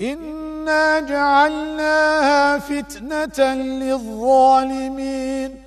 إنا جعلناها فتنة للظالمين